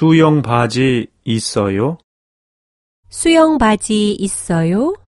수영 바지 있어요? 수영 바지 있어요?